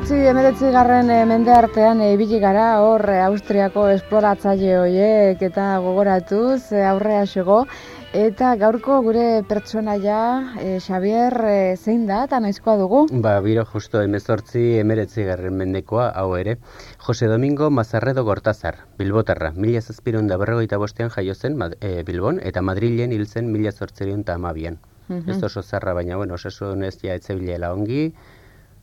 Hemezortzi emeretzi garren eh, mende artean eh, ibili gara hor eh, Austriako esploratzaile hoiek eta gogoratuz aurrea xego. Eta gaurko gure pertsonaia eh, Xavier eh, zein da eta noizkoa dugu? Ba, biro justo emezortzi emeretzi garren mendekoa, hau ere. Jose Domingo Mazarredo Gortazar, Bilbotarra, mila zazpiron da berrogeita bostean jaio zen eh, Bilbon, eta Madrilen hil zen mila zortzerion eta amabian. Mhm. Ez oso zarra, baina, bueno, osasunez ja etzebilela ongi,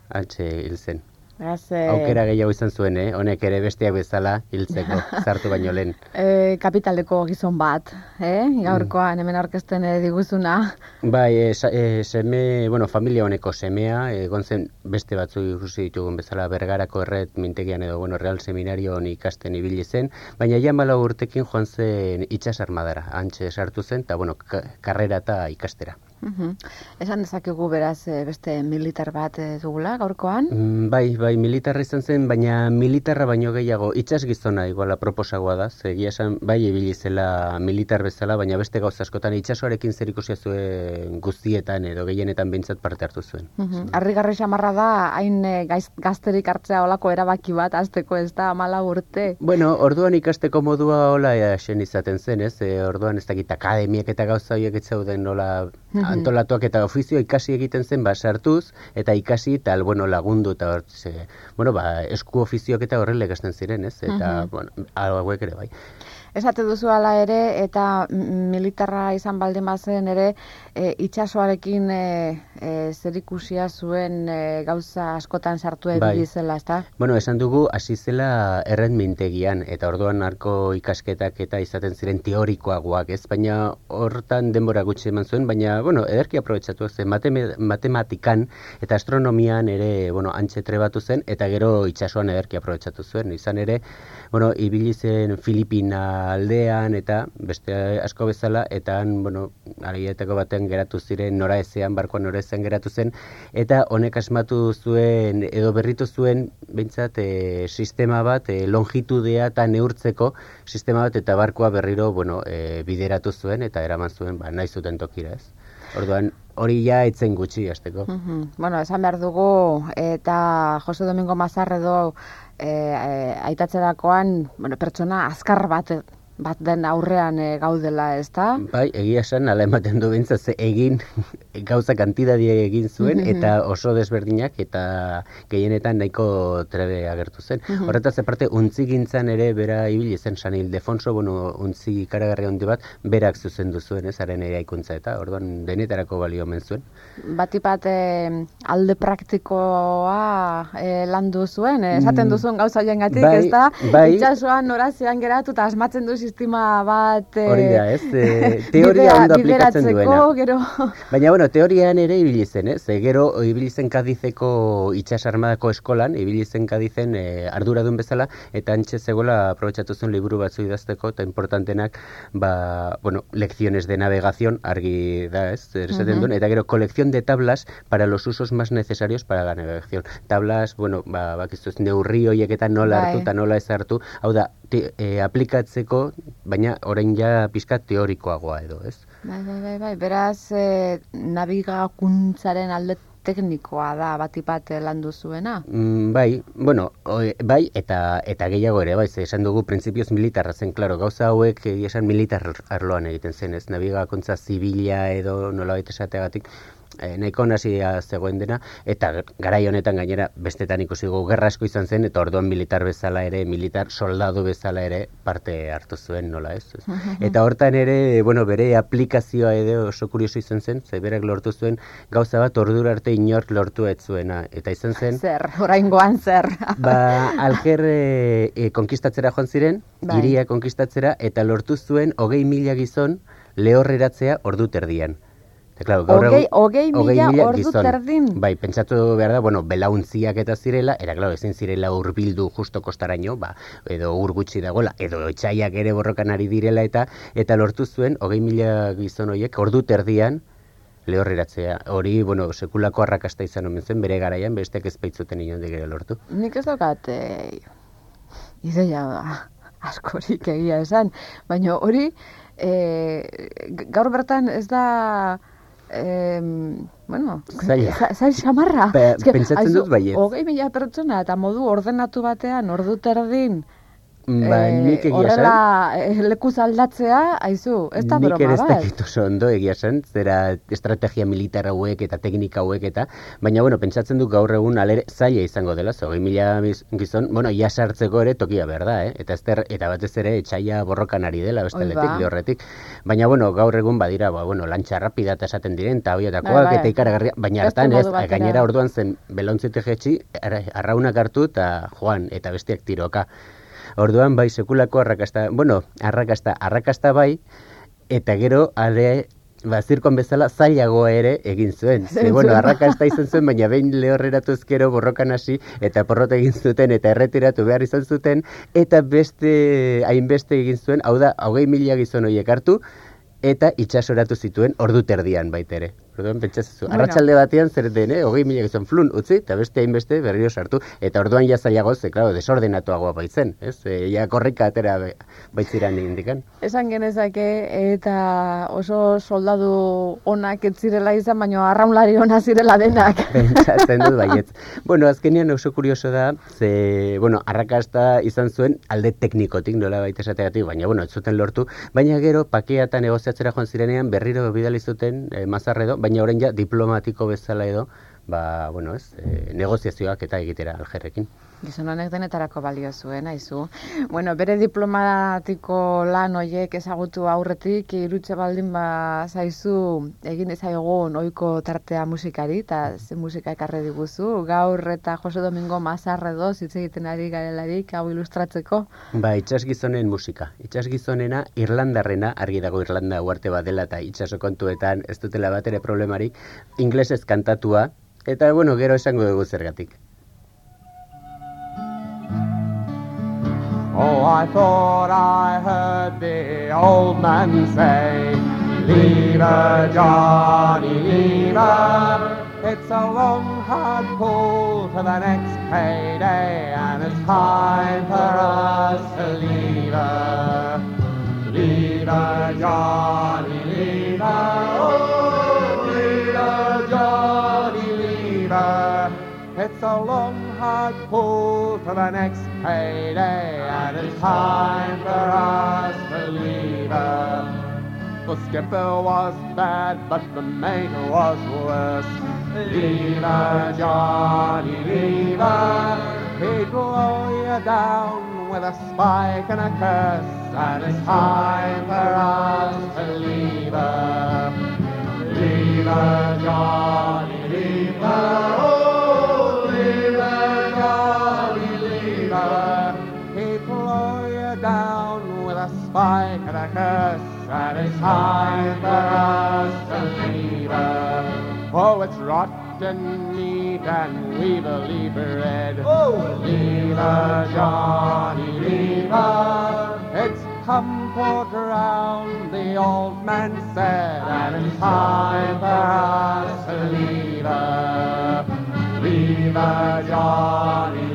altxe hil zen. Eh, Aukera gehiago izan zuen, eh? honek ere besteak bezala hiltzeko, zartu baino lehen. eh, kapitaldeko gizon bat, eh? Mm. gaurkoan hemen aurkezten eh, diguzuna. Bai, e, e, seme, bueno, familia honeko semea, egon zen beste batzu ikusi ditugun bezala bergarako erret mintegian edo, bueno, real seminarion ikasten ibili zen, baina ja malau urtekin joan zen itxas armadara, antxe sartu zen, eta, bueno, ka, karrera eta ikastera. Mhm. Esan dezakegu beraz eh, beste militar bat eh, dugula gaurkoan. Mm, Bai, bai, militarra izan zen, baina militarra baino gehiago itxas gizona iguala proposagoa da, egia esan bai ibili zela militar bezala, baina beste gauza askotan itxasoarekin zer ikusia zuen guztietan edo gehienetan behintzat parte hartu zuen. Mhm. Harrigarri xamarra da hain eh, gaiz, gazterik hartzea olako erabaki bat azteko ez da mala urte. Bueno, orduan ikasteko modua hola esen izaten zen, ez? E, orduan ez dakit akademiak eta gauza horiek ez zeuden nola antolatuak eta ofizio ikasi egiten zen ba sartuz eta ikasi eta bueno lagundu eta hor bueno, ba, esku ofizioak eta horrela ikasten ziren, ez? Eta bueno, hauek ere bai. Esate duzu hala ere eta militarra izan baldin bazen ere e, itxasoarekin e, e, zerikusia zuen e, gauza askotan sartu Bai. zela, ezta? Bueno, esan dugu hasi zela erren mintegian eta orduan arko ikasketak eta izaten ziren teorikoagoak, ez? Baina hortan denbora gutxi eman zuen, baina bueno, ederki aprobetxatu zen matematikan eta astronomian ere, bueno, antxe trebatu zen eta gero itsasoan ederki aprobetxatu zuen. Izan ere, bueno, ibili zen Filipina aldean eta beste asko bezala eta han, bueno, argietako batean geratu ziren nora ezean, barkoan nora ezean geratu zen eta honek asmatu zuen edo berritu zuen behintzat e, sistema bat e, longitudea eta neurtzeko sistema bat eta barkoa berriro bueno, e, bideratu zuen eta eraman zuen ba, nahi zuten tokira ez. Orduan hori ja etzen gutxi hasteko. Mhm. Bueno, esan behar dugu eta Jose Domingo Mazarredo e, e, aitatzerakoan, bueno, pertsona azkar bat bat den aurrean e, gaudela, ezta? Bai, egia esan, ala ematen du behintzat, ze egin gauza kantidadie egin zuen, eta oso desberdinak, eta gehienetan nahiko trebe agertu zen. Horretaz, aparte, untzi gintzan ere, bera ibili zen, San Ildefonso, bueno, untzi ikaragarri handi bat, berak zuzendu zuen, ez, haren eraikuntza, eta orduan denetarako balio omen zuen. Batipat e, alde praktikoa e, landu zuen, e, esaten duzuen gauza hoiengatik, bai, ezta? bai. Itxasoan norazean geratu eta asmatzen du sistema bat e, Hori da, ez, e, teoria ondo aplikatzen duena. gero Baina, bueno, teorian ere ibili zen, ez? E, gero ibili zen Kadizeko itxas armadako eskolan, ibili zen Kadizen e, arduradun bezala, eta antxe zegoela aprobetxatu zuen liburu batzu idazteko, eta importantenak, ba, bueno, lecciones de navegación, argi da, ez? Esaten duen, eta gero, colección de tablas para los usos más necesarios para la navegación. Tablas, bueno, ba, bakizu neurri horiek eta nola Bai. hartu eta nola ez hartu, hau da, te, e, aplikatzeko, baina orain ja pizka teorikoagoa edo, ez? Bai, bai, bai, bai. Beraz, e, nabigakuntzaren alde teknikoa da batipat eh, landu zuena. Mm, bai, bueno, oi- bai, eta eta gehiago ere, bai, ze esan dugu printzipioz militarra zen, claro, gauza hauek egia esan militar arloan egiten zen, ez, nabigakuntza zibila edo nolabait esateagatik, e, nahiko nasia zegoen dena, eta garai honetan gainera bestetan ikusi gu gerra asko izan zen, eta orduan militar bezala ere, militar soldadu bezala ere parte hartu zuen nola ez. ez. eta hortan ere, bueno, bere aplikazioa ere oso kurioso izan zen, ze berak lortu zuen gauza bat ordura arte inork lortu ez zuena, eta izan zen... Zer, oraingoan zer. ba, alger e, e, konkistatzera joan ziren, Bai. iria konkistatzera, eta lortu zuen hogei mila gizon lehorreratzea ordu terdian. Eta, claro, gaur egun- hogei hogei mila mila ordu gizon. terdin. Bai, pentsatu behar da, bueno, belauntziak eta zirela, era, claro, ezin zirela hurbildu justo kostaraino, ba, edo ur gutxi dagoela, edo etxaiak ere borrokan ari direla, eta eta lortu zuen, hogei mila gizon horiek, ordu terdian, lehorreratzea. Hori, bueno, sekulako arrakasta izan omen zen, bere garaian, besteak ez baitzuten inondik ere lortu. Nik ez daukat e, ideia askorik egia esan, baina hori e, g- gaur bertan ez da e, bueno, Zaila. zail xamarra. Pe- pentsatzen dut baietz. Hogei mila pertsona eta modu ordenatu batean, ordu terdin, Ba, eh, nik egia horrela eh, lekuz aldatzea, aizu, ez da nik broma ere ez bat. dakit oso ondo egia esan, zera estrategia militar hauek eta teknika hauek eta, baina, bueno, pentsatzen dut gaur egun alere zaila izango dela, zogei mila gizon, bueno, ia sartzeko ere tokia behar da, eh? eta, ezter, eta batez ere etxaia borrokan ari dela, bestaletik, ba. lehorretik. Baina, bueno, gaur egun badira, ba, bueno, lantxa rapida eta esaten diren, eta hoietakoak Bai, bai. eta ikaragarria, baina hartan ez, gainera orduan zen belontzite jetxi, arra- arraunak hartu eta joan, eta besteak tiroka. Orduan bai sekulako arrakasta, bueno, arrakasta, arrakasta bai, eta gero ale ba, zirkon bezala zailagoa ere egin zuen. Ze, bueno, arrakasta izan zuen, baina behin lehorreratu ezkero borrokan hasi, eta porrota egin zuten, eta erretiratu behar izan zuten, eta beste, hainbeste egin zuen, hau da, hogei mila gizon horiek hartu, eta itxasoratu zituen ordu terdian baitere. Orduan pentsatzen Bueno. arratsalde batean zer den, eh? hogei mila gizon flun utzi, eta beste hainbeste berriro sartu, eta orduan ja zailago, ze, claro, desordenatuagoa baitzen, ez? E, ja korrika atera baitziran indikan. Esan genezake eta oso soldadu onak ez zirela izan, baina arraunlari ona zirela denak. Pentsatzen dut baietz. Bueno, azkenean oso kurioso da, ze, bueno, arrakasta izan zuen alde teknikotik, nola baita esategatik, baina, bueno, ez zuten lortu, baina gero pakea eta negoziatzera joan zirenean berriro bidali zuten e, mazarredo, baina orain ja diplomatiko bezala edo, ba, bueno, ez, e, negoziazioak eta egitera aljerrekin. Gizon honek denetarako balio zuen, aizu. Bueno, bere diplomatiko lan hoiek ezagutu aurretik irutze baldin ba zaizu egin ezagun ohiko tartea musikari eta ze musika ekarri diguzu. Gaur eta Jose Domingo Mazarredo hitz egiten ari garelarik hau ilustratzeko. Ba, itxasgizonen musika. Itxasgizonena Irlandarrena, argi dago Irlanda uarte bat dela eta itxaso kontuetan ez dutela bat ere problemarik, inglesez kantatua, eta, bueno, gero esango dugu zergatik. Oh, I thought I heard the old man say, Leave her, Johnny, leave her. It's a long, hard pull to the next payday, and it's time for us to leave her. Leave her, Johnny, leave her. Oh, leave her, Johnny, leave her. It's a long, hard pull to the next payday, and it's time for us to leave her. The skipper was bad, but the mate was worse. Leave her, Johnny, leave her. He'd blow you down with a spike and a curse, and it's time for us to leave her. Leave her, Johnny, time for us to leave her. Oh, it's rotten meat and we've believe bread. Oh, leave her, Johnny, leave her. It's comfort round, the old man said, and it's time for us to leave her. Leave her, Johnny,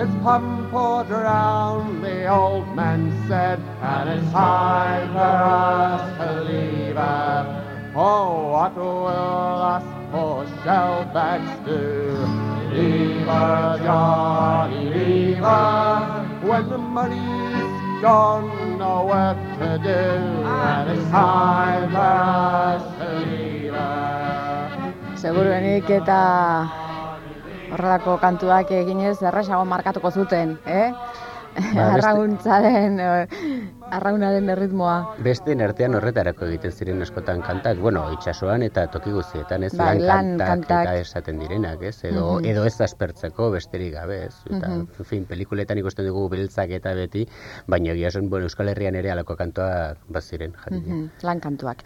It's pump or drown, the old man said, and it's time for us to leave her. Oh, what will us poor shellbacks do? Leave her, Johnny, leave her. When the money's gone, know what to do, and it's time for us to leave her. Seguruenik eta horrelako kantuak eginez errasago markatuko zuten, eh? beste- Arrauntzaren, eh, arraunaren erritmoa. Besteen artean horretarako egiten ziren askotan kantak, bueno, itsasoan eta toki guztietan, ez Bai, lan, lan kantak, kantak. eta esaten direnak, ez? Edo, Mhm. edo ez aspertzeko besterik gabe, ez? Eta, Mhm. en fin, pelikuletan ikusten dugu beltzak eta beti, baina egia esan, bueno, Euskal Herrian ere alako kantoa baziren, jakina. Mhm, Lan kantuak.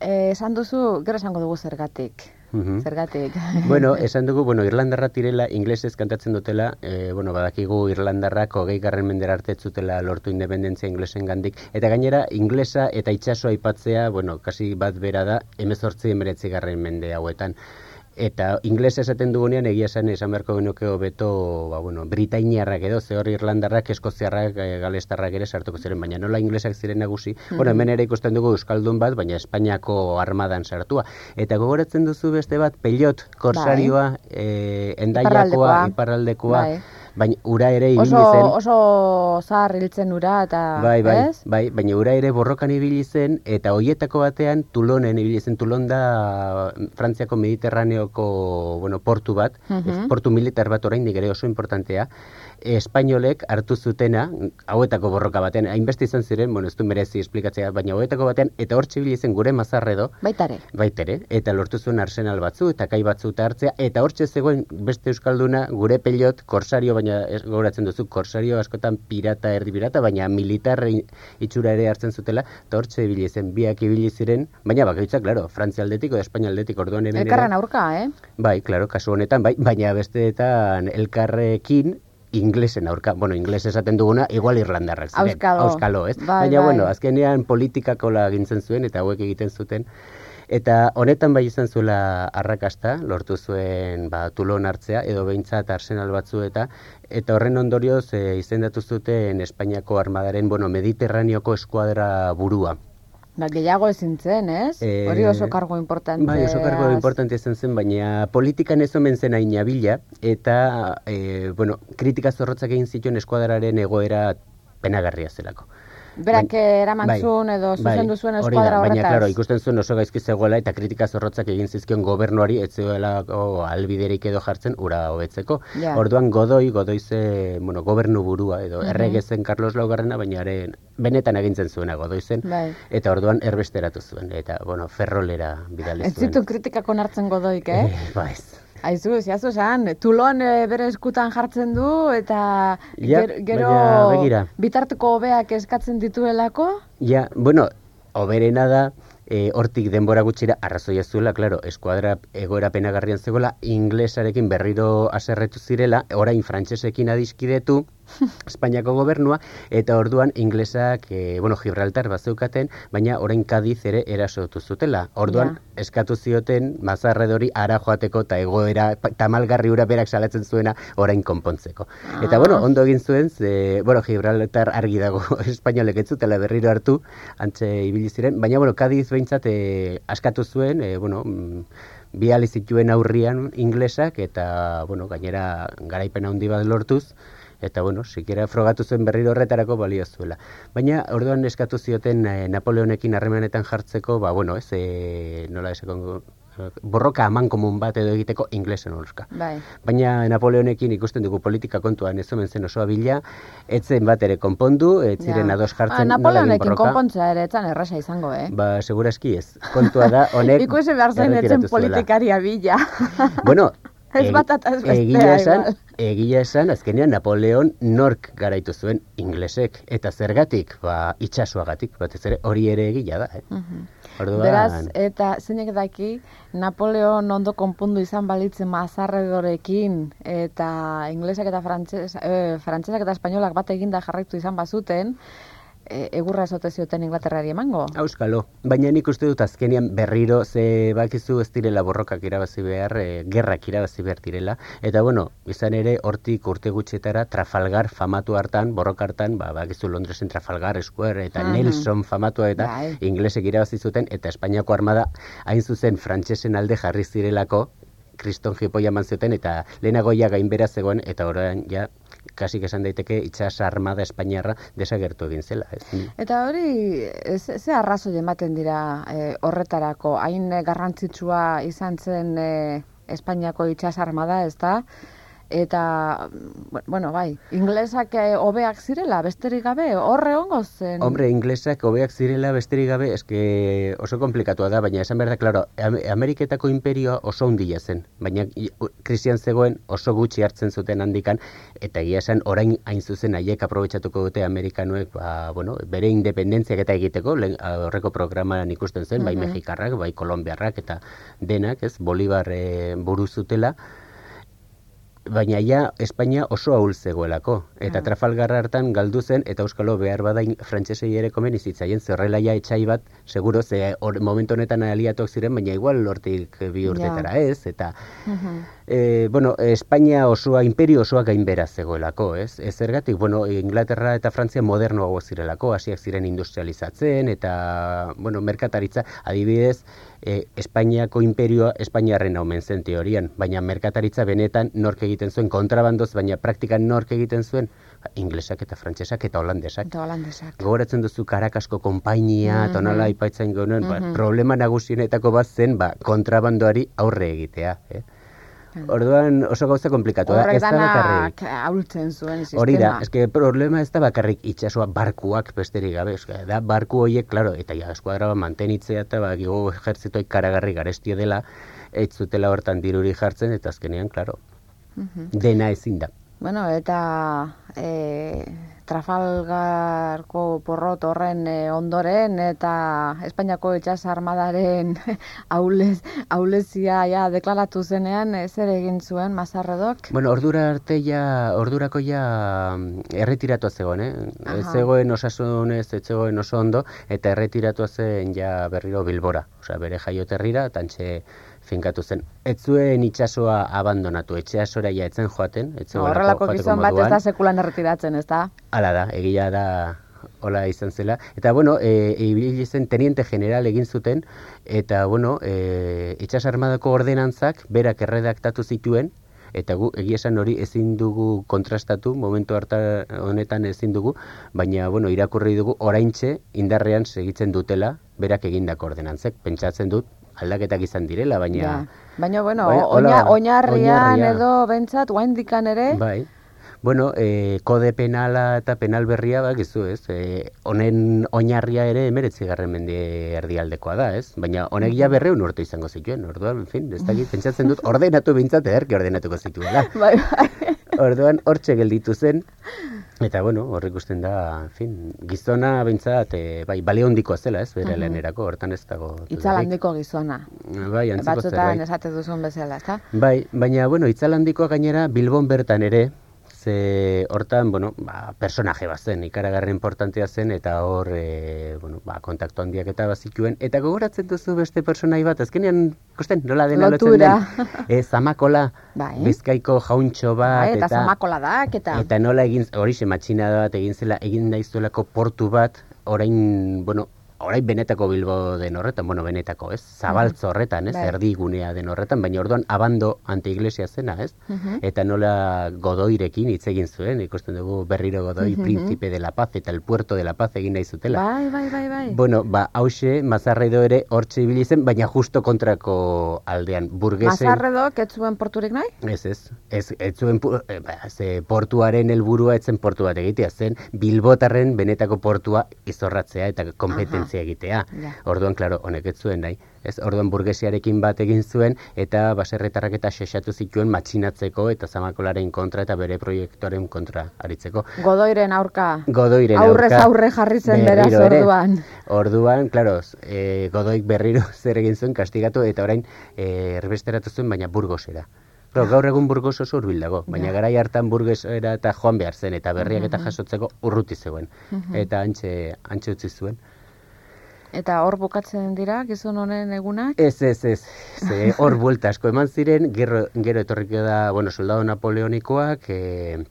Eh, esan duzu, gero esango dugu zergatik. Mhm. Zergatik. Bueno, esan dugu, bueno, Irlandarra direla, inglesez kantatzen dutela, e, bueno, badakigu Irlandarrak hogei garren mendera arte zutela lortu independentzia inglesen gandik, eta gainera, inglesa eta itsasoa aipatzea, bueno, kasi bat bera da, emezortzi emeretzi garren mende hauetan. Eta inglesa esaten dugunean egia esan esan beharko genuke hobeto, ba, bueno, britainiarrak edo, ze hor irlandarrak, eskoziarrak, e, galestarrak ere sartuko ziren, baina nola inglesak ziren nagusi. Bueno, hemen ere ikusten dugu euskaldun bat, baina Espainiako armadan sartua. Eta gogoratzen duzu beste bat, pelot, korsarioa, e, endaiakoa, Iparraldekoa. iparraldekoa, Bai. Baina ura ere ibili Oso, zen. oso zahar hiltzen ura eta, Bai, bai, ez? bai, baina ura ere borrokan ibili zen, eta hoietako batean Tulonen ibili zen. Tulon da Frantziako Mediterraneoko, bueno, portu bat, Mhm. portu militar bat oraindik ere oso importantea, espainolek hartu zutena, hauetako borroka batean, hainbeste izan ziren, bueno, ez du merezi esplikatzea, baina hauetako batean, eta hortxe ibili zen gure mazarredo, Baitare. baitere, eta lortu zuen arsenal batzu, eta kai batzu eta hartzea, eta hortxe zegoen beste euskalduna, gure pelot, korsario, baina ez gogoratzen duzu, korsario askotan pirata, erdi pirata, baina militar i- itxura ere hartzen zutela, eta hortxe ibili zen, biak ibili ziren, baina bakoitzak, claro, Frantzia aldetik, edo Espainia aldetik, orduan hemen Elkarren aurka, eh? Bai, claro, kasu honetan, bai, baina besteetan elkarrekin inglesen aurka, bueno, ingles esaten duguna, igual irlandarrak ziren. Auskalo. Auskalo, ez? Bai, baina, bai. bueno, azkenean politikakola gintzen zuen, eta hauek egiten zuten. Eta honetan bai izan zuela arrakasta, lortu zuen ba, tulon hartzea, edo behintzat arsenal batzu eta, eta horren ondorioz e, izendatu zuten Espainiako armadaren, bueno, Mediterraneoko eskuadra burua. Ba, gehiago ezin zen, ez? Eh, Hori oso kargo importante. Bai, oso kargo importante izan zen, baina politikan ez omen zen hain abila, eta, e, bueno, kritika zorrotzak egin zituen eskuadraren egoera penagarria zelako. Berak eraman Bai, zuen edo bai, zuzendu zuen eskuadra horretaz. Baina, klaro, ikusten zuen oso gaizki zegoela eta kritika zorrotzak egin zizkion gobernuari ez zuelako albiderik edo jartzen ura hobetzeko. Ja. Orduan Godoi, Godoi ze, bueno, gobernu burua edo Mhm. errege zen Carlos Laugarrena, baina ere benetan agintzen zuena Godoi zen. Bai. Eta orduan erbesteratu zuen, eta, bueno, ferrolera bidali Ez zuen. zitu kritikak onartzen godoik, eh? Eh, baiz. Aizu, ziazu esan, Tulon eh, bere eskutan jartzen du eta Ja, ger- gero bitarteko hobeak eskatzen dituelako? Ja, bueno, oberena da, e, hortik denbora gutxira arrazoia zuela, claro, eskuadra egoera penagarrian zegoela, inglesarekin berriro aserretu zirela, orain frantsesekin adiskidetu, Espainiako gobernua, eta orduan inglesak, e, bueno, Gibraltar bazeukaten, baina orain Kadiz ere erasotu zutela. Orduan, eskatu zioten mazarredori ara joateko eta egoera tamalgarri ura berak salatzen zuena orain konpontzeko. Eta bueno, Ah. ondo egin zuen, ze, bueno, Gibraltar argi dago espainolek ez zutela berriro hartu, antze ibili ziren, baina bueno, Kadiz behintzat e, askatu zuen, e, bueno, mm, bi ali zituen aurrian inglesak eta bueno, gainera garaipen handi bat lortuz eta bueno, sikera frogatu zuen berriro horretarako balio zuela. Baina orduan eskatu zioten eh, Napoleonekin harremanetan jartzeko, ba bueno, ez eh, nola esako borroka aman komun bat edo egiteko inglesen orska. Bai. Baina Napoleonekin ikusten dugu politika kontuan ez omen zen oso abila, etzen bat ere konpondu, ez ziren Ja. ados Ah, jartzen egin Napoleonekin borroka. konpontzea ere etzan erraza izango, eh? Ba, seguraski ez. Kontua da, honek... Ikusi behar zen etzen politikaria bila. Bueno, Ez egi- bat eta ez bestea, egia esan, egia esan, azkenean Napoleon nork garaitu zuen inglesek. Eta zergatik, ba, itxasuagatik, batez ere, hori ere egia da. Eh? Mhm. Orduan, Beraz, eta zeinek daki, Napoleon ondo konpundu izan balitzen mazarredorekin, eta inglesak eta eh, frantsesak eta espainolak bat eginda jarraitu izan bazuten, e, egurra esote zioten Inglaterrari emango. Auskalo, baina nik uste dut azkenean berriro ze bakizu ez direla borrokak irabazi behar, e, gerrak irabazi behar direla, eta bueno, izan ere hortik urte gutxetara Trafalgar famatu hartan, borroka hartan, ba, bakizu Londresen Trafalgar Square eta Mhm. Nelson famatua eta Bai. inglesek irabazi zuten, eta Espainiako armada hain zuzen frantsesen alde jarri zirelako, kriston jipoia eman zuten, eta lehenago ja gainbera zegoen, eta orain ja kasik esan daiteke itxas armada espainiarra desagertu egin zela. Ez? Eta hori, ze, ze arrazoi ematen dira eh, horretarako, hain garrantzitsua izan zen eh, Espainiako itxas armada, ez da? Eta, bueno, bai, inglesak eh, hobeak zirela, besterik gabe, horre hongo zen. Hombre, inglesak hobeak zirela besterik gabe, eske oso komplikatua da, baina esan behar da, klaro, Am- Ameriketako imperioa oso handia zen, baina krisian zegoen oso gutxi hartzen zuten handikan, eta egia esan orain hain zuzen haiek aprobetxatuko dute Amerikanoek, ba, bueno, bere independentziak eta egiteko, lehen horreko programan ikusten zen, bai Mhm. Mexikarrak, bai Kolombiarrak, eta denak, ez, Bolivar eh, buru zutela, baina ja Espainia oso ahul zegoelako. Eta Ah. Trafalgarra hartan galdu zen, eta Euskalo behar badain frantsesei ere komeni zitzaien, zerrela ja etxai bat, seguro, ze hor, momentu honetan aliatuak ziren, baina igual lortik bi urtetara ez, eta Mhm. E, bueno, Espainia osoa, imperio osoa gainbera zegoelako, ez? Ez zergatik, bueno, Inglaterra eta Frantzia modernoago zirelako, hasiak ziren industrializatzen, eta, bueno, merkataritza, adibidez, e, Espainiako imperioa Espainiarren omen zen teorian, baina merkataritza benetan nork egiten zuen, kontrabandoz, baina praktikan nork egiten zuen, inglesak eta frantsesak eta holandesak. Eta holandesak. Gogoratzen duzu Karakasko konpainia, eta Mhm. nola aipatzen genuen, ba, Mhm. problema nagusienetako bat zen, ba, kontrabandoari aurre egitea, eh? Orduan oso gauza komplikatu da, ez da bakarrik. ahultzen zuen sistema. Hori da, eske problema ez da bakarrik itsasoa barkuak besterik gabe, eske da barku hoiek, claro, eta ja eskuadra mantenitzea eta ba gigo ejertzitoi karagarri garestia dela, ez zutela hortan diruri jartzen eta azkenean, claro, Mhm. dena ezin da. Bueno, eta e, Trafalgarko porrot horren e, ondoren eta Espainiako itxas armadaren aulez, aulezia ja deklaratu zenean e, zer egin zuen Mazarredok? Bueno, ordura arte ja, ordurako ja mm, erretiratua zegoen, eh? Ez zegoen osasunez, ez zegoen oso ondo, eta erretiratua zen ja berriro Bilbora. Osea, bere jaioterrira, tantxe finkatu zen. Ez zuen itsasoa abandonatu, etxeasora ja etzen joaten, ez zegoelako Horrelako gizon bat ez da sekulan erretiratzen, ez da? Hala da, egia da hola izan zela. Eta, bueno, e, ibili zen teniente general egin zuten, eta, bueno, e, itxas armadako ordenantzak berak erredaktatu zituen, eta gu egia esan hori ezin dugu kontrastatu, momentu harta honetan ezin dugu, baina, bueno, irakurri dugu oraintxe indarrean segitzen dutela berak egindako ordenantzek. Pentsatzen dut aldaketak izan direla, baina... Ja. Baina, bueno, oinarrian oinarria. edo bentsat, oaindikan ere, Bai. Bueno, e, kode penala eta penal berria bakizu, ez? E, honen oinarria ere emeretzi garren mende erdialdekoa da, ez? Baina honek ja berreun urte izango zituen, orduan, en fin, ez dakit, pentsatzen dut, ordenatu bintzat ederki ordenatuko zituela. bai, bai. Orduan, hortxe gelditu zen, eta bueno, hor ikusten da, en fin, gizona bintzat, e, bai, bale hondikoa zela, ez? Bere Mhm. lanerako, hortan ez dago. Itzal handiko gizona. Bai, antzeko Batzutan zerbait. esate duzun bezala, ezta? Bai, baina, bueno, itzalandikoa gainera Bilbon bertan ere, ze hortan, bueno, ba, personaje bat zen, ikaragarri importantea zen, eta hor, e, bueno, ba, kontaktu handiak eta bazituen, eta gogoratzen duzu beste personai bat, azkenean, ikusten, nola dena lotzen den, e, zamakola, Bai. bizkaiko jauntxo bat, Bai, eta eta, zamakoladak, eta... eta nola egin, hori matxina bat egin zela, egin daizuelako portu bat, orain, bueno, orain benetako Bilbo den horretan, bueno, benetako, ez? Zabaltzo horretan, ez? Bai. Erdigunea den horretan, baina orduan abando anteiglesia zena, ez? Mhm. Eta nola Godoirekin hitz egin zuen, ikusten dugu berriro Godoi, Mhm. Príncipe de la Paz eta el Puerto de la Paz egin nahi zutela. Bai, bai, bai, bai. Bueno, ba, hause, Mazarredo ere hortxe ibili zen, baina justo kontrako aldean, burgesen... Mazarredok ez zuen porturik nahi? Ez, ez, ez, ez zuen, eh, ba, ze portuaren helburua etzen portu bat egitea, zen Bilbotarren benetako portua izorratzea eta kompetentzia egitea. Ja. Orduan, klaro, honek ez zuen nahi. Ez, orduan burgesiarekin bat egin zuen eta baserretarrak eta xexatu zituen matxinatzeko eta zamakolaren kontra eta bere proiektuaren kontra aritzeko. Godoiren aurka. Godoiren Aurrez aurka aurre jarri zen beraz orduan. Orduan, klaro, e, Godoik berriro zer egin zuen kastigatu eta orain e, erbesteratu zuen baina Burgosera. Claro, gaur egun Burgos oso hurbil dago, baina Ja. garai hartan Burgesera eta joan behar zen eta berriak eta jasotzeko urruti zegoen. Mhm. Eta antxe, antxe utzi zuen. Eta hor bukatzen dira gizon honen egunak? Ez, ez, ez. Ze hor buelta asko eman ziren, gero, gero etorriko da, bueno, soldado napoleonikoak, e,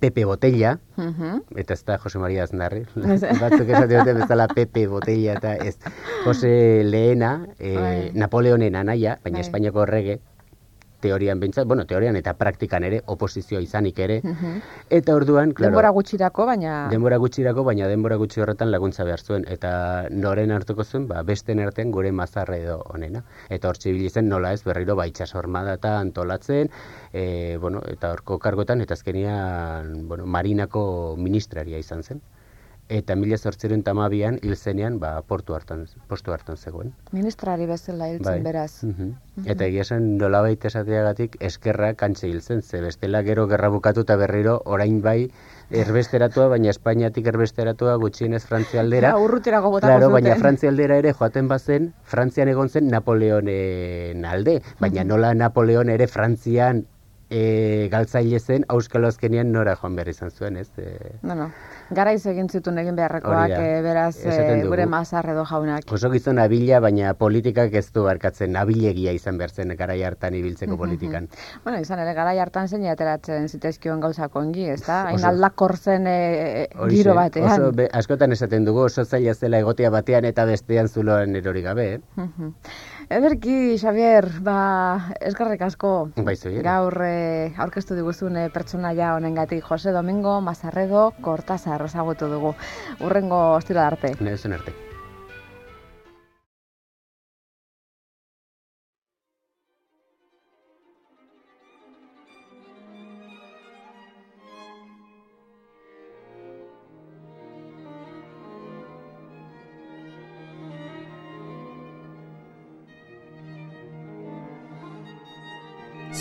Pepe Botella, Mhm. eta ez da Jose Maria Aznarri, batzuk esaten dute bezala Pepe Botella eta ez. Jose Lehena, e, Bai. Napoleonen anaia, baina Bai. Espainiako errege, teorian behintzat, bueno, teorian eta praktikan ere, oposizioa izanik ere, eta orduan, claro, Denbora gutxirako, baina... denbora gutxirako, baina denbora gutxi horretan laguntza behar zuen, eta noren hartuko zuen, ba, besten artean gure mazarre edo onena. Eta hor txibili zen nola ez berriro ba, itxasormadata antolatzen, e, bueno, eta horko kargotan, eta azkenian, bueno, marinako ministraria izan zen eta mila zortziren tamabian hil zenean ba, portu hartan, postu hartan zegoen. Ministrari bezala hiltzen beraz. mhm. Eta egia esan nolabait esateagatik eskerra kantxe hil zen, ze bestela gero gerra bukatu eta berriro orain bai erbesteratua, baina Espainiatik erbesteratua gutxienez Frantzia aldera. Ja, urrutirako botako Claro, zuten. baina Frantzia aldera ere joaten bazen, Frantzian egon zen Napoleonen alde, baina nola Napoleon ere Frantzian e, galtzaile zen, auskalo azkenian nora joan behar izan zuen, ez? E, Bueno, garaiz egin zituen egin beharrekoak, eh, beraz, dugu. gure mazarredo jaunak. oso gizon abila, baina politikak ez du barkatzen, abilegia izan behar zen garai hartan ibiltzeko politikan. Bueno, izan ere, garai hartan zein ateratzen zitezkion gauzak ongi, ez da? Hain aldakor zen Horixe, giro batean. Oso, be, askotan esaten dugu oso zaila zela egotea batean eta bestean zuloan erori gabe, eh? Ederki, Xavier, ba, eskerrik asko Bai, gaur eh, aurkeztu diguzun eh, pertsonaia honengatik Jose Domingo Mazarredo Kortazar ezagutu dugu. Urrengo ostira arte. Nire zen arte.